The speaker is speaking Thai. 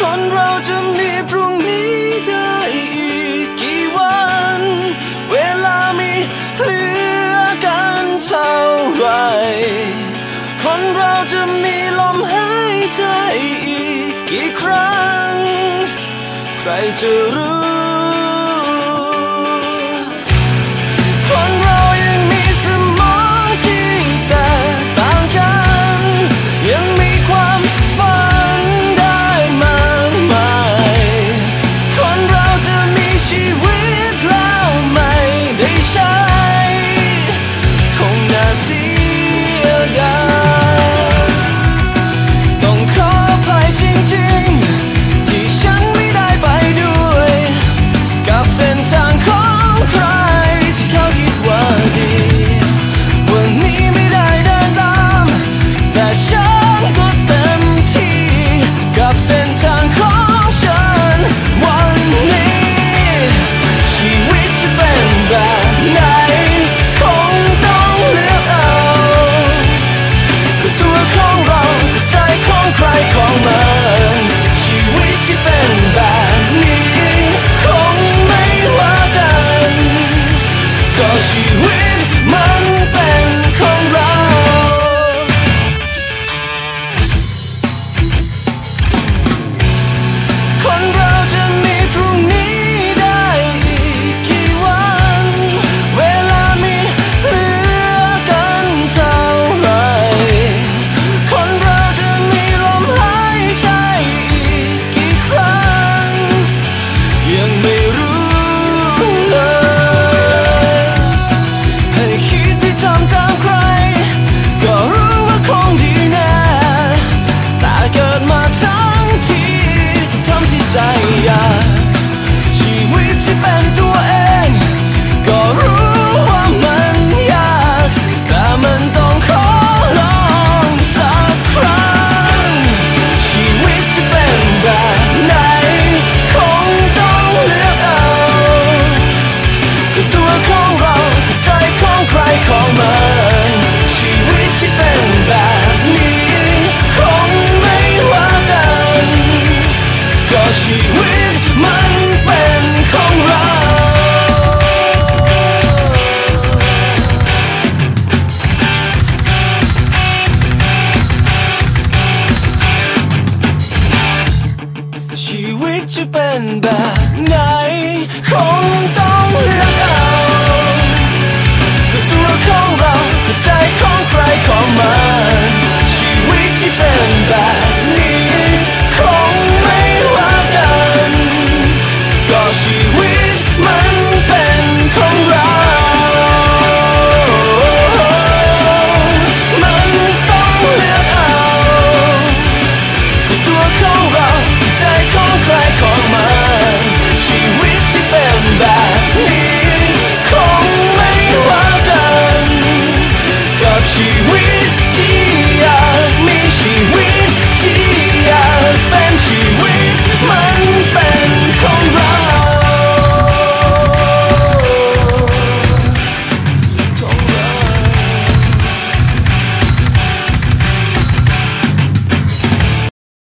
คนเราจะมีพรุ่งนี้ได้อีกกี่วัน เวลามีเหลือกันเท่าไร คนเราจะมีลมหายใจอีกกี่ครั้ง ใครจะรู้ 같이 뺀다. 날